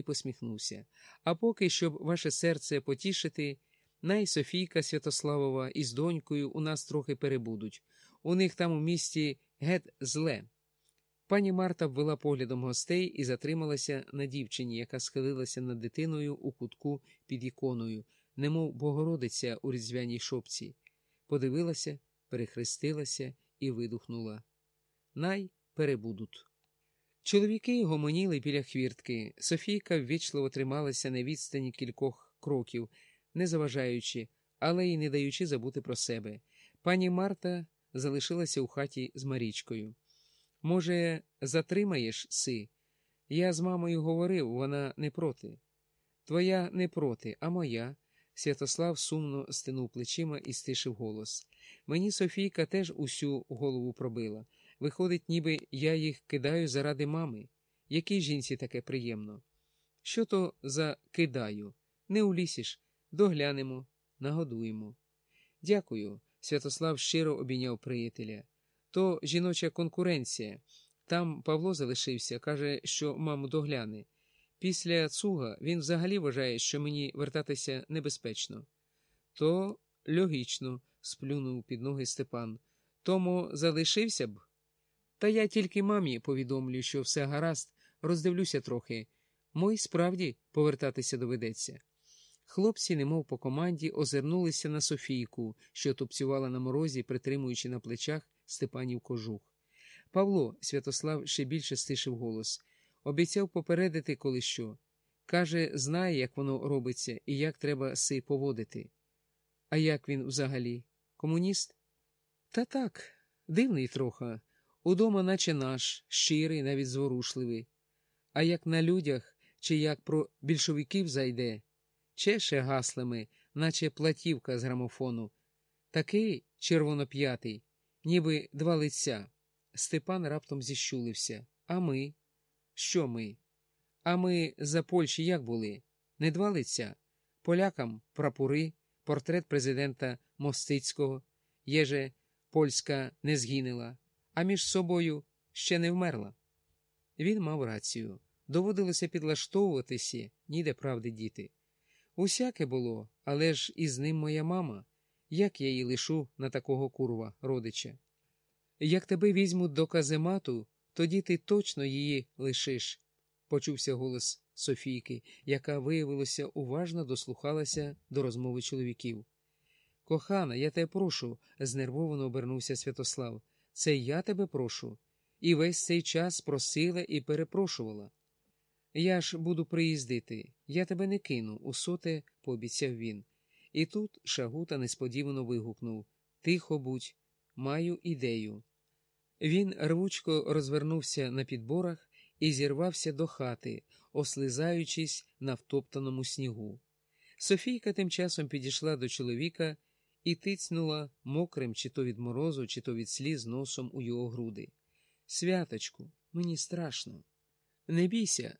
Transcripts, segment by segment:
і посміхнувся. А поки, щоб ваше серце потішити, най Софійка Святославова із донькою у нас трохи перебудуть. У них там у місті гет зле. Пані Марта ввела поглядом гостей і затрималася на дівчині, яка схилилася над дитиною у кутку під іконою, немов Богородиця у різдвяній шопці. Подивилася, перехрестилася і видухнула. Най перебудуть. Чоловіки гомоніли біля хвіртки. Софійка ввічливо трималася на відстані кількох кроків, не заважаючи, але й не даючи забути про себе. Пані Марта залишилася у хаті з Марічкою. Може, затримаєш си? Я з мамою говорив, вона не проти. Твоя не проти, а моя. Святослав сумно стинув плечима і стишив голос. Мені Софійка теж усю голову пробила. Виходить, ніби я їх кидаю заради мами. Якій жінці таке приємно? Що то за кидаю? Не улісиш, доглянемо, нагодуємо. Дякую. Святослав щиро обійняв приятеля. То жіноча конкуренція. Там Павло залишився, каже, що маму догляне. Після цуга він взагалі вважає, що мені вертатися небезпечно. То логічно, сплюнув під ноги Степан. Тому залишився б. Та я тільки мамі повідомлю, що все гаразд, роздивлюся трохи. Мой справді повертатися доведеться. Хлопці, немов по команді, озирнулися на Софійку, що тупцювала на морозі, притримуючи на плечах Степанів кожух. Павло, Святослав ще більше стишив голос, обіцяв попередити коли що. Каже, знає, як воно робиться і як треба си поводити. А як він взагалі? Комуніст? Та так, дивний трохи. Удома, наче наш, щирий, навіть зворушливий. А як на людях, чи як про більшовиків зайде, чеше гаслами, наче платівка з грамофону, такий червоноп'ятий, ніби два лиця. Степан раптом зіщулився. А ми? Що ми? А ми за Польщі як були? Не два лиця? Полякам прапори, портрет президента Мостицького, єже польська не згинила, а між собою ще не вмерла. Він мав рацію. Доводилося підлаштовуватися, ніде правди діти. Усяке було, але ж із ним моя мама. Як я її лишу на такого курва, родича? Як тебе візьмуть до каземату, тоді ти точно її лишиш, почувся голос Софійки, яка, виявилося, уважно дослухалася до розмови чоловіків. Кохана, я тебе прошу, знервовано обернувся Святослав. Це я тебе прошу. І весь цей час просила і перепрошувала. Я ж буду приїздити, я тебе не кину, усоте пообіцяв він. І тут Шагута несподівано вигукнув Тихо будь, маю ідею. Він рвучко розвернувся на підборах і зірвався до хати, ослизаючись на втоптаному снігу. Софійка тим часом підійшла до чоловіка і тицнула мокрим, чи то від морозу, чи то від сліз носом у його груди. Святочку, мені страшно. Не бійся.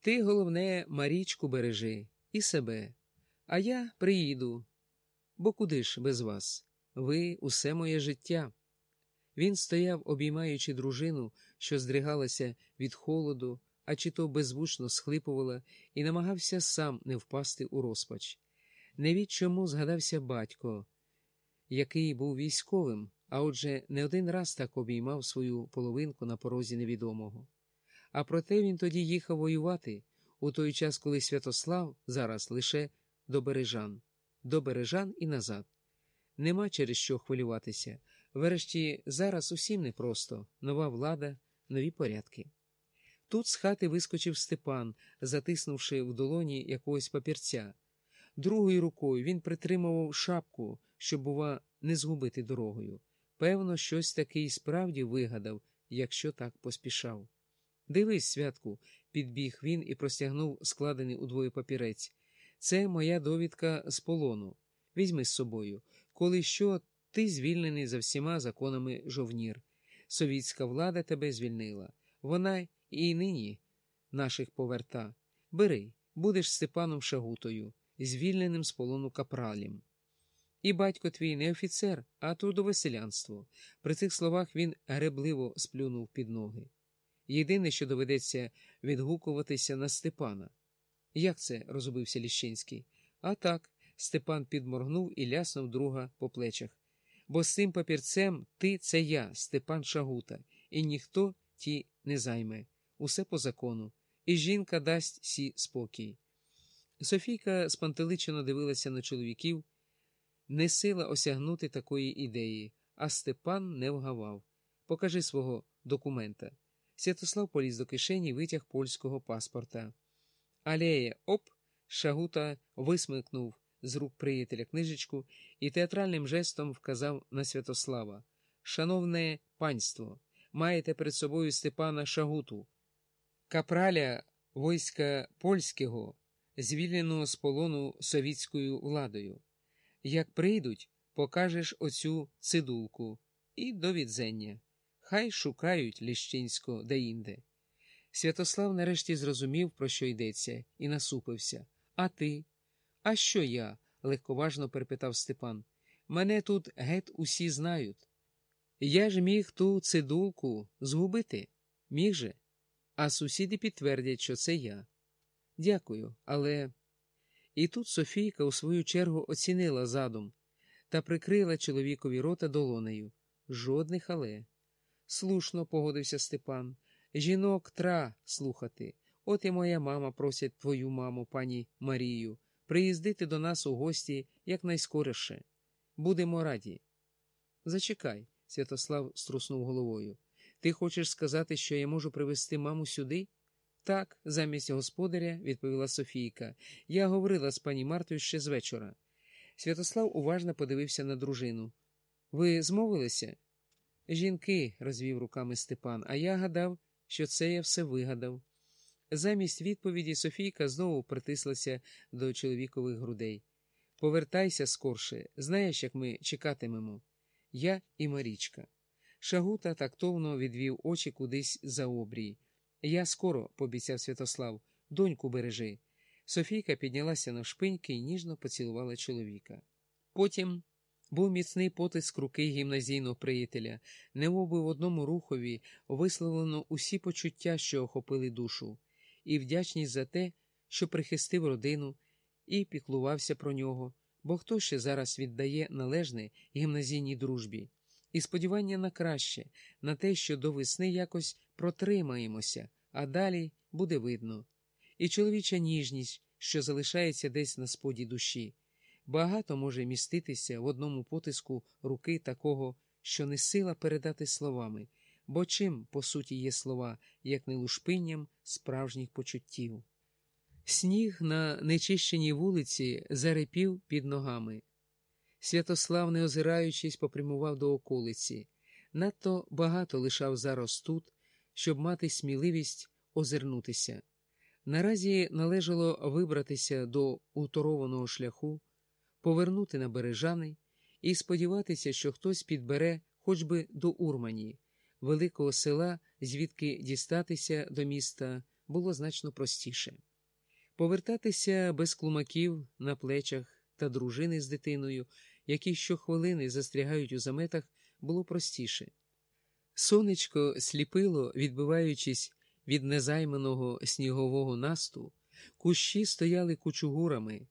Ти, головне, Марічку бережи і себе. А я приїду. Бо куди ж без вас? Ви усе моє життя. Він стояв, обіймаючи дружину, що здригалася від холоду, а чи то беззвучно схлипувала, і намагався сам не впасти у розпач. Не від чому згадався батько, який був військовим, а отже, не один раз так обіймав свою половинку на порозі невідомого. А проте він тоді їхав воювати у той час, коли Святослав зараз лише до Бережан, до Бережан і назад. Нема через що хвилюватися. Врешті зараз усім непросто нова влада, нові порядки. Тут з хати вискочив Степан, затиснувши в долоні якогось папірця. Другою рукою він притримував шапку, щоб, бува, не згубити дорогою. Певно, щось таке і справді вигадав, якщо так поспішав. Дивись, святку, підбіг він і простягнув складений удвоє папірець. Це моя довідка з полону. Візьми з собою. Коли що, ти звільнений за всіма законами жовнір. Совітська влада тебе звільнила. Вона і нині наших поверта. Бери, будеш Степаном Шагутою, звільненим з полону капралем. І батько твій не офіцер, а трудове селянство. При цих словах він гребливо сплюнув під ноги. Єдине, що доведеться відгукуватися на Степана. Як це? розубився Ліщинський. А так, Степан підморгнув і ляснув друга по плечах. Бо з цим папірцем ти це я, Степан Шагута, і ніхто ті не займе. Усе по закону. І жінка дасть сі спокій. Софійка спантеличено дивилася на чоловіків, не сила осягнути такої ідеї, а Степан не вгавав. Покажи свого документа. Святослав поліз до кишені витяг польського паспорта. Алеє, оп! Шагута висмикнув з рук приятеля книжечку і театральним жестом вказав на Святослава. Шановне панство, маєте перед собою Степана Шагуту, капраля войська польського, звільненого з полону совітською владою. Як прийдуть, покажеш оцю цидулку і до відзення. Хай шукають Ліщинського деінде. Святослав нарешті зрозумів, про що йдеться, і насупився. А ти? А що я? легковажно перепитав Степан. Мене тут геть усі знають. Я ж міг ту цидулку згубити, міг же, а сусіди підтвердять, що це я. Дякую, але. І тут Софійка у свою чергу оцінила задум та прикрила чоловікові рота долонею. Жодних але. Слушно погодився Степан. Жінок тра слухати. От і моя мама просить твою маму, пані Марію, приїздити до нас у гості якнайскоріше. Будемо раді. Зачекай, Святослав струснув головою. Ти хочеш сказати, що я можу привезти маму сюди? Так, замість господаря, відповіла Софійка. Я говорила з пані Мартою ще з вечора. Святослав уважно подивився на дружину. Ви змовилися? Жінки, розвів руками Степан, а я гадав, що це я все вигадав. Замість відповіді Софійка знову притислася до чоловікових грудей. Повертайся скорше, знаєш, як ми чекатимемо. Я і Марічка. Шагута тактовно відвів очі кудись за обрій. Я скоро, пообіцяв Святослав, доньку бережи. Софійка піднялася на шпиньки і ніжно поцілувала чоловіка. Потім був міцний потиск руки гімназійного приятеля, немовби в одному рухові висловлено усі почуття, що охопили душу, і вдячність за те, що прихистив родину і піклувався про нього, бо хто ще зараз віддає належне гімназійній дружбі, і сподівання на краще, на те, що до весни якось протримаємося, а далі буде видно, і чоловіча ніжність, що залишається десь на споді душі. Багато може міститися в одному потиску руки такого, що не сила передати словами, бо чим, по суті, є слова, як не лушпинням справжніх почуттів. Сніг на нечищеній вулиці зарепів під ногами. Святослав, не озираючись, попрямував до околиці. Надто багато лишав зараз тут, щоб мати сміливість озирнутися. Наразі належало вибратися до уторованого шляху повернути на бережани і сподіватися, що хтось підбере хоч би до Урмані, великого села, звідки дістатися до міста було значно простіше. Повертатися без клумаків на плечах та дружини з дитиною, які щохвилини застрягають у заметах, було простіше. Сонечко сліпило, відбиваючись від незайманого снігового насту, кущі стояли кучугурами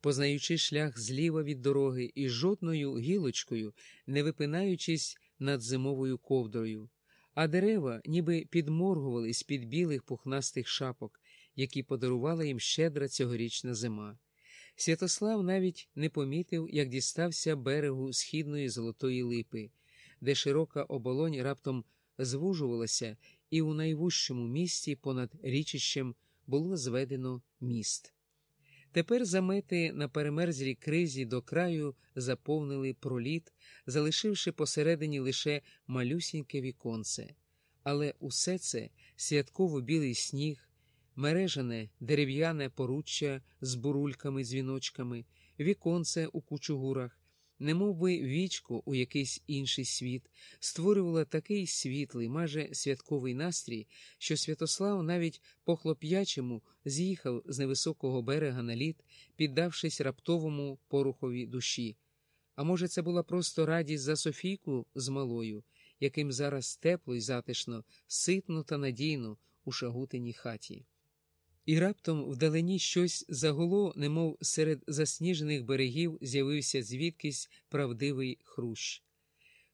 познаючи шлях зліва від дороги і жодною гілочкою, не випинаючись над зимовою ковдрою, а дерева ніби підморгувались під білих пухнастих шапок, які подарувала їм щедра цьогорічна зима. Святослав навіть не помітив, як дістався берегу східної золотої липи, де широка оболонь раптом звужувалася, і у найвужчому місті понад річищем було зведено міст. Тепер замети на перемерзлій кризі до краю заповнили проліт, залишивши посередині лише малюсіньке віконце. Але усе це святково білий сніг, мережане дерев'яне поруччя з бурульками дзвіночками, віконце у кучугурах, немовби вічко у якийсь інший світ, створювала такий світлий, майже святковий настрій, що Святослав навіть по хлоп'ячому з'їхав з невисокого берега на лід, піддавшись раптовому порухові душі. А може, це була просто радість за Софійку з малою, яким зараз тепло й затишно, ситно та надійно у шагутиній хаті. І раптом вдалині щось загуло, немов серед засніжених берегів з'явився звідкись правдивий хрущ.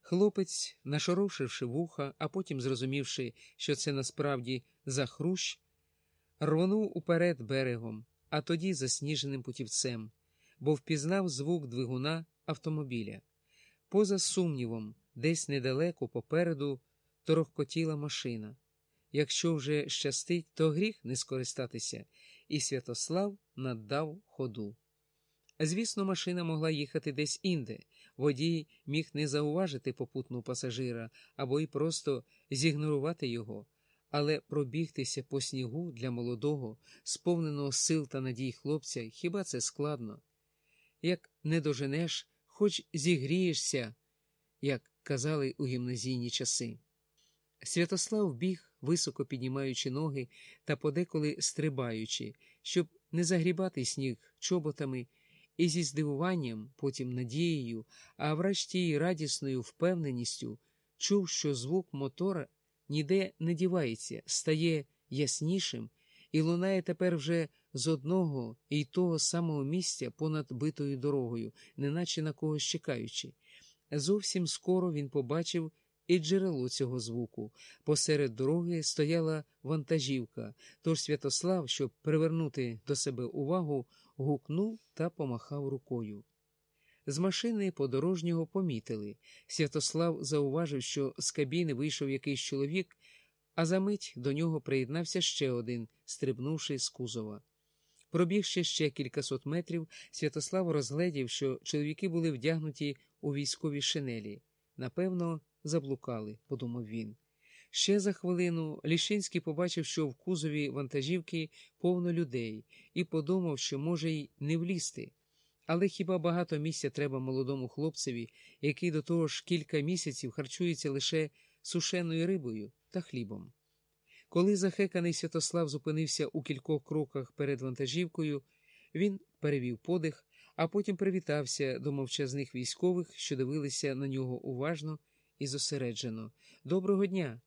Хлопець, нашорошивши вуха, а потім зрозумівши, що це насправді за хрущ, рвонув уперед берегом, а тоді засніженим путівцем, бо впізнав звук двигуна автомобіля. Поза сумнівом, десь недалеко попереду торохкотіла машина. Якщо вже щастить, то гріх не скористатися, і Святослав наддав ходу. Звісно, машина могла їхати десь інде, водій міг не зауважити попутного пасажира або й просто зігнорувати його, але пробігтися по снігу для молодого, сповненого сил та надій хлопця, хіба це складно? Як не доженеш, хоч зігрієшся, як казали у гімназійні часи. Святослав біг, високо піднімаючи ноги та подеколи стрибаючи, щоб не загрібати сніг чоботами, і зі здивуванням, потім надією, а врешті радісною впевненістю чув, що звук мотора ніде не дівається, стає яснішим і лунає тепер вже з одного і того самого місця понад битою дорогою, неначе на когось чекаючи. Зовсім скоро він побачив і джерело цього звуку. Посеред дороги стояла вантажівка, тож Святослав, щоб привернути до себе увагу, гукнув та помахав рукою. З машини подорожнього помітили. Святослав зауважив, що з кабіни вийшов якийсь чоловік, а за мить до нього приєднався ще один, стрибнувши з кузова. Пробігши ще кількасот метрів, Святослав розгледів, що чоловіки були вдягнуті у військові шинелі. Напевно, заблукали, подумав він. Ще за хвилину Лішинський побачив, що в кузові вантажівки повно людей, і подумав, що може й не влізти. Але хіба багато місця треба молодому хлопцеві, який до того ж кілька місяців харчується лише сушеною рибою та хлібом? Коли захеканий Святослав зупинився у кількох кроках перед вантажівкою, він перевів подих, а потім привітався до мовчазних військових, що дивилися на нього уважно і зосереджено. Доброго дня!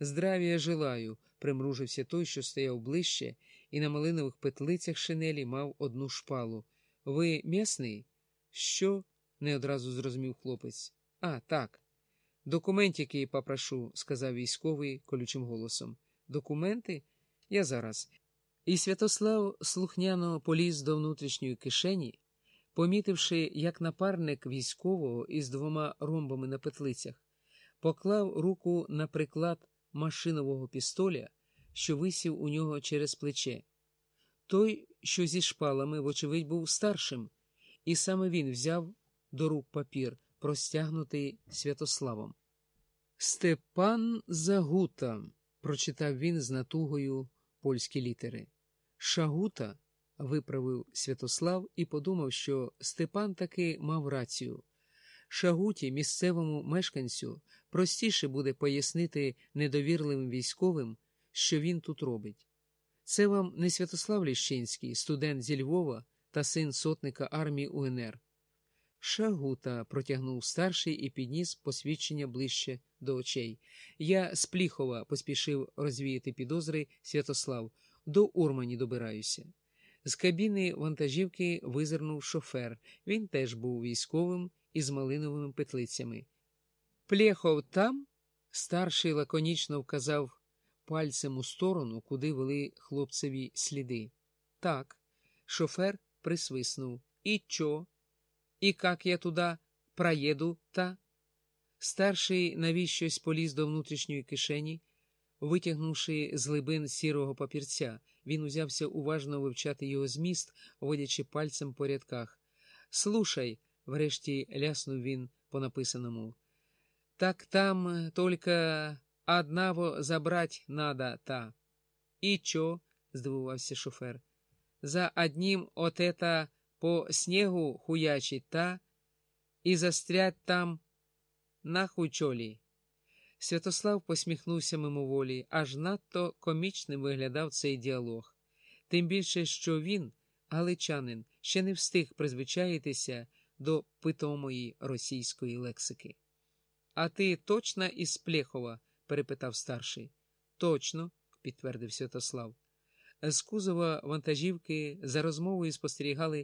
Здравія желаю, примружився той, що стояв ближче, і на малинових петлицях шинелі мав одну шпалу. Ви м'ясний? Що? не одразу зрозумів хлопець. А, так. Документики попрошу, сказав військовий колючим голосом. Документи? Я зараз. І Святослав слухняно поліз до внутрішньої кишені, помітивши, як напарник військового із двома ромбами на петлицях, поклав руку на приклад машинового пістоля, що висів у нього через плече. Той, що зі шпалами, вочевидь, був старшим, і саме він взяв до рук папір, простягнутий Святославом. Степан Загута, прочитав він з натугою польські літери. Шагута, виправив Святослав і подумав, що Степан таки мав рацію. Шагуті, місцевому мешканцю, простіше буде пояснити недовірливим військовим, що він тут робить. Це вам не Святослав Ліщинський, студент зі Львова та син сотника армії УНР. Шагута протягнув старший і підніс посвідчення ближче до очей. Я з Пліхова поспішив розвіяти підозри Святослав, до Урмані добираюся. З кабіни вантажівки визирнув шофер. Він теж був військовим із малиновими петлицями. Плєхов там? Старший лаконічно вказав пальцем у сторону, куди вели хлопцеві сліди. Так, шофер присвиснув. І чо? І как я туди проїду, та? Старший навіщось поліз до внутрішньої кишені, витягнувши з глибин сірого папірця, він узявся уважно вивчати його зміст, водячи пальцем по рядках. Слушай, врешті ляснув він по написаному. Так там только одного забрать надо та. І чо? здивувався шофер. За одним от это по снегу хуячить та і застрять там нахуй чолі. Святослав посміхнувся мимоволі, аж надто комічним виглядав цей діалог. Тим більше, що він, галичанин, ще не встиг призвичаїтися до питомої російської лексики. А ти точно із Плєхова? перепитав старший. Точно, підтвердив Святослав. З кузова вантажівки за розмовою спостерігали